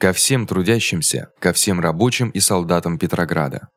Ко всем трудящимся, ко всем рабочим и солдатам Петрограда.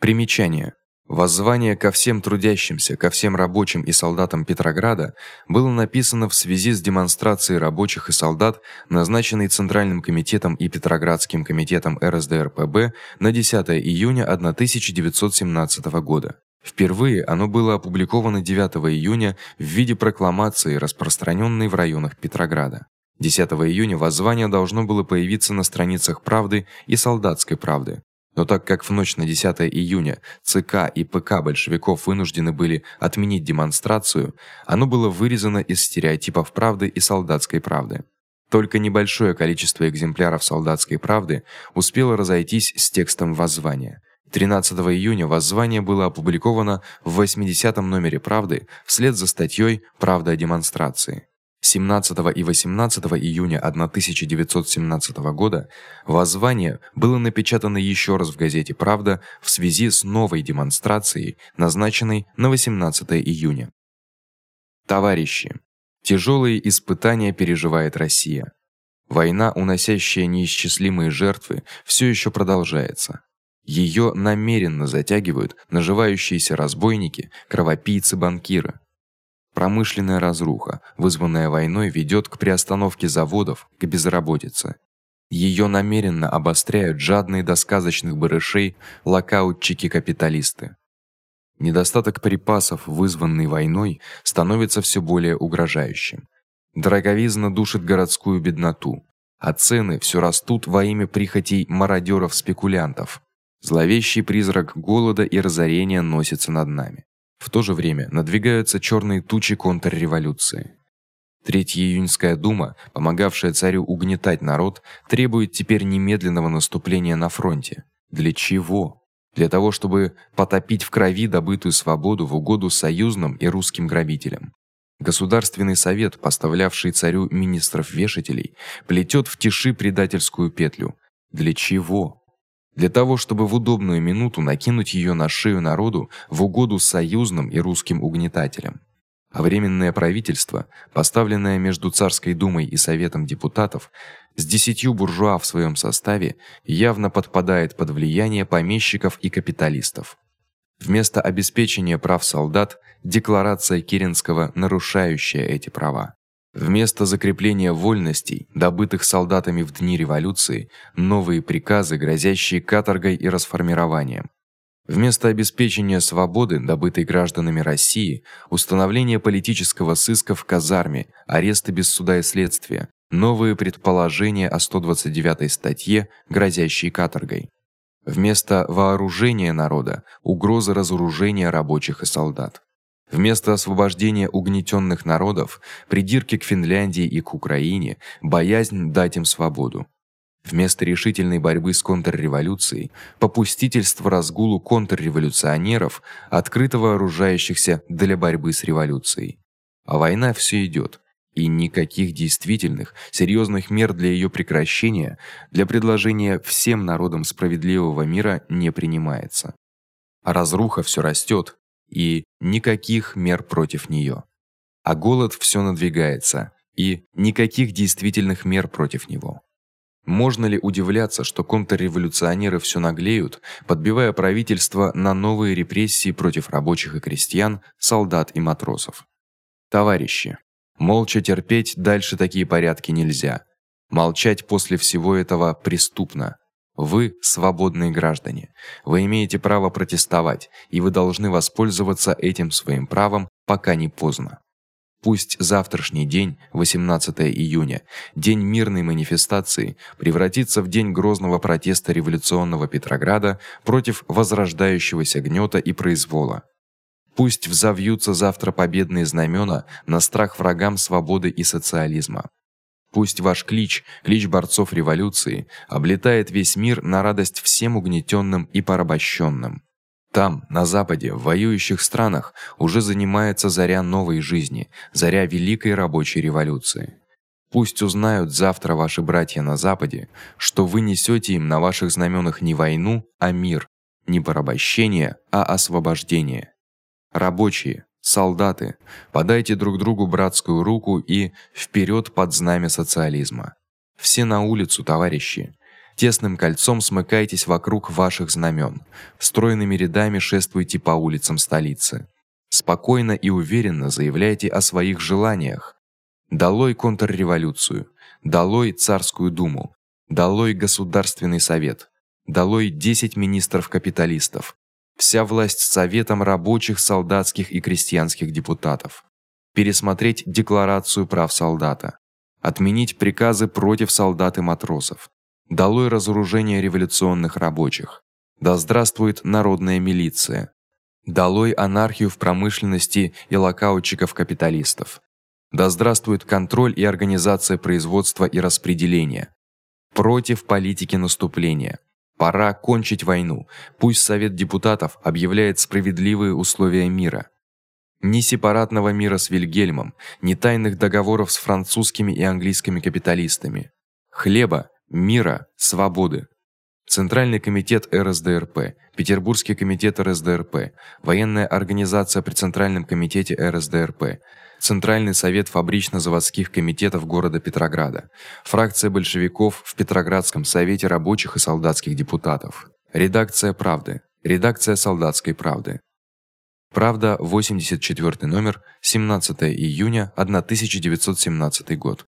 Примечание: Воззвание ко всем трудящимся, ко всем рабочим и солдатам Петрограда было написано в связи с демонстрацией рабочих и солдат, назначенной Центральным комитетом и Петроградским комитетом РСДРПб на 10 июня 1917 года. Впервые оно было опубликовано 9 июня в виде прокламации, распространённой в районах Петрограда. 10 июня воззвание должно было появиться на страницах Правды и Солдатской правды. Но так как в ночь на 10 июня ЦК и ПК большевиков вынуждены были отменить демонстрацию, оно было вырезано из стереотипов Правды и Солдатской правды. Только небольшое количество экземпляров Солдатской правды успело разойтись с текстом воззвания. 13 июня воззвание было опубликовано в 80-м номере Правды вслед за статьёй Правда о демонстрации. 17 и 18 июня 1917 года воззвание было напечатано ещё раз в газете Правда в связи с новой демонстрацией, назначенной на 18 июня. Товарищи, тяжёлые испытания переживает Россия. Война, уносящая неисчислимые жертвы, всё ещё продолжается. Её намеренно затягивают наживающиеся разбойники, кровопийцы, банкиры. Промышленная разруха, вызванная войной, ведёт к приостановке заводов, к безработице. Её намеренно обостряют жадные до сказочных барышей локаутчики-капиталисты. Недостаток припасов, вызванный войной, становится всё более угрожающим. Дороговизна душит городскую бедноту, а цены всё растут во имя прихотей мародёров-спекулянтов. Зловещий призрак голода и разорения носится над нами. В то же время надвигаются чёрные тучи контрреволюции. Третья июньская дума, помогавшая царю угнетать народ, требует теперь немедленного наступления на фронте. Для чего? Для того, чтобы потопить в крови добытую свободу в угоду союзным и русским грабителям. Государственный совет, поставлявший царю министров-вешателей, плетет в тиши предательскую петлю. Для чего? Для того, чтобы в удобную минуту накинуть её на шею народу в угоду союзным и русским угнетателям. А временное правительство, поставленное между царской думой и советом депутатов, с десятью буржуа в своём составе, явно подпадает под влияние помещиков и капиталистов. Вместо обеспечения прав солдат декларация Керенского, нарушающая эти права. Вместо закрепления вольностей, добытых солдатами в дни революции, новые приказы, грозящие каторгой и расформированием. Вместо обеспечения свободы, добытой гражданами России, установление политического сыска в казарме, аресты без суда и следствия, новые предположения о 129 статье, грозящей каторгой. Вместо вооружения народа угроза разоружения рабочих и солдат. Вместо освобождения угнетённых народов, придирки к Финляндии и к Украине, боязнь дать им свободу. Вместо решительной борьбы с контрреволюцией, попустительство разгулу контрреволюционеров, открыто вооружающихся для борьбы с революцией. А война всё идёт, и никаких действительных, серьёзных мер для её прекращения, для предложения всем народам справедливого мира не принимается. А разруха всё растёт, и никаких мер против неё. А голод всё надвигается, и никаких действительных мер против него. Можно ли удивляться, что контрреволюционеры всё наглеют, подбивая правительство на новые репрессии против рабочих и крестьян, солдат и матросов? Товарищи, молча терпеть дальше такие порядки нельзя. Молчать после всего этого преступно. Вы свободные граждане. Вы имеете право протестовать, и вы должны воспользоваться этим своим правом, пока не поздно. Пусть завтрашний день, 18 июня, день мирной манифестации, превратится в день грозного протеста революционного Петрограда против возрождающегося гнёта и произвола. Пусть взовьются завтра победные знамена на страх врагам свободы и социализма. Пусть ваш клич, клич борцов революции, облетает весь мир на радость всем угнетённым и порабощённым. Там, на западе, в воюющих странах, уже занимается заря новой жизни, заря великой рабочей революции. Пусть узнают завтра ваши братья на западе, что вы несёте им на ваших знаменах не войну, а мир, не порабощение, а освобождение. Рабочие, солдаты, подайте друг другу братскую руку и вперед под знамя социализма. Все на улицу, товарищи. Тесным кольцом смыкайтесь вокруг ваших знамен. Стройными рядами шествуйте по улицам столицы. Спокойно и уверенно заявляйте о своих желаниях. Долой контрреволюцию, долой царскую думу, долой государственный совет, долой 10 министров-капиталистов. Вся власть советом рабочих, солдатских и крестьянских депутатов. Пересмотреть декларацию прав солдата, отменить приказы против солдат и матросов. Долой разоружение революционных рабочих. Да здравствует народная милиция. Долой анархию в промышленности и локаутчиков-капиталистов. Да здравствует контроль и организация производства и распределения. Против политики наступления. Пора кончить войну. Пусть Совет депутатов объявляет справедливые условия мира. Ни сепаратного мира с Вильгельмом, ни тайных договоров с французскими и английскими капиталистами. Хлеба, мира, свободы. Центральный комитет РСДРП, Петербургский комитет РСДРП, военная организация при Центральном комитете РСДРП, Центральный совет фабрично-заводских комитетов города Петрограда, фракция большевиков в Петроградском совете рабочих и солдатских депутатов, редакция Правды, редакция Солдатской правды. Правда, 84 номер, 17 июня 1917 год.